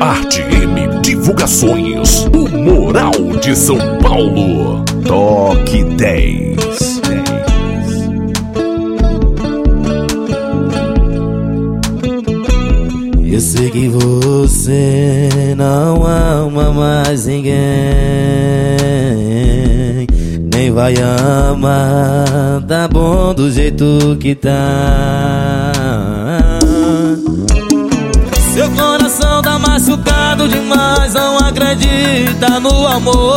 Arte M Divulgações, o Moral de São Paulo. Toque 10. Eu sei que você não ama mais ninguém, nem vai amar, tá bom do jeito que tá. Seu coração tá machucado demais, não acredita no amor.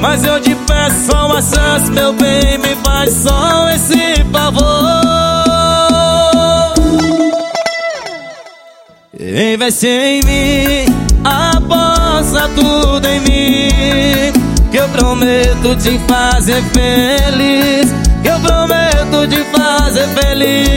Mas eu te peço só uma meu bem, me faz só esse favor. Investe em mim, aposta tudo em mim. Que eu prometo te fazer feliz. Que eu prometo te fazer feliz.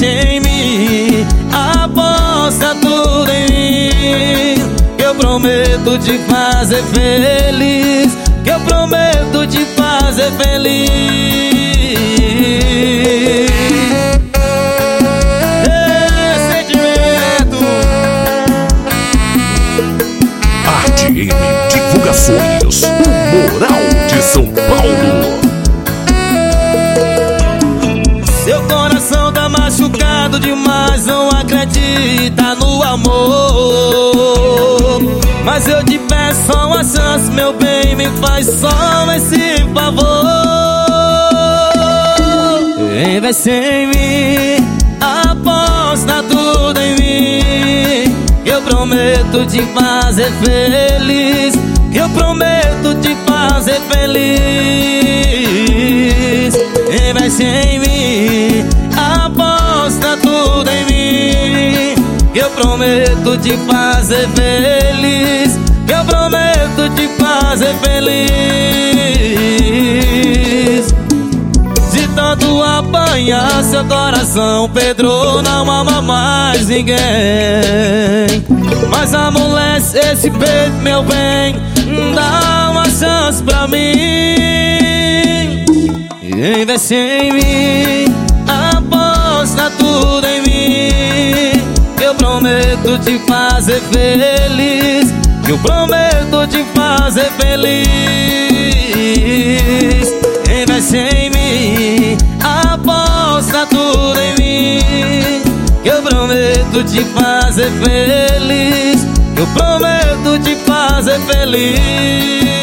Investe em mim, aposta tudo em mim. Eu prometo te fazer feliz. Que eu prometo te fazer feliz. Divulgações, o Moral machucado demais, não acredita no amor. Mas eu te peço uma chance, meu bem, me faz só esse favor. Investe em mim, aposta tudo em mim. Eu prometo te fazer feliz. Eu prometo te fazer feliz. Investe em mim, prometo te fazer feliz. Eu prometo te fazer feliz. De tanto apanhar seu coração, Pedro não ama mais ninguém. Mas amolece esse peito, meu bem, dá uma chance pra mim. Investe em mim, aposta tudo prometo te fazer feliz. Eu prometo te fazer feliz. Investe em mim, aposta tudo em mim. Eu prometo te fazer feliz. Eu prometo te fazer feliz.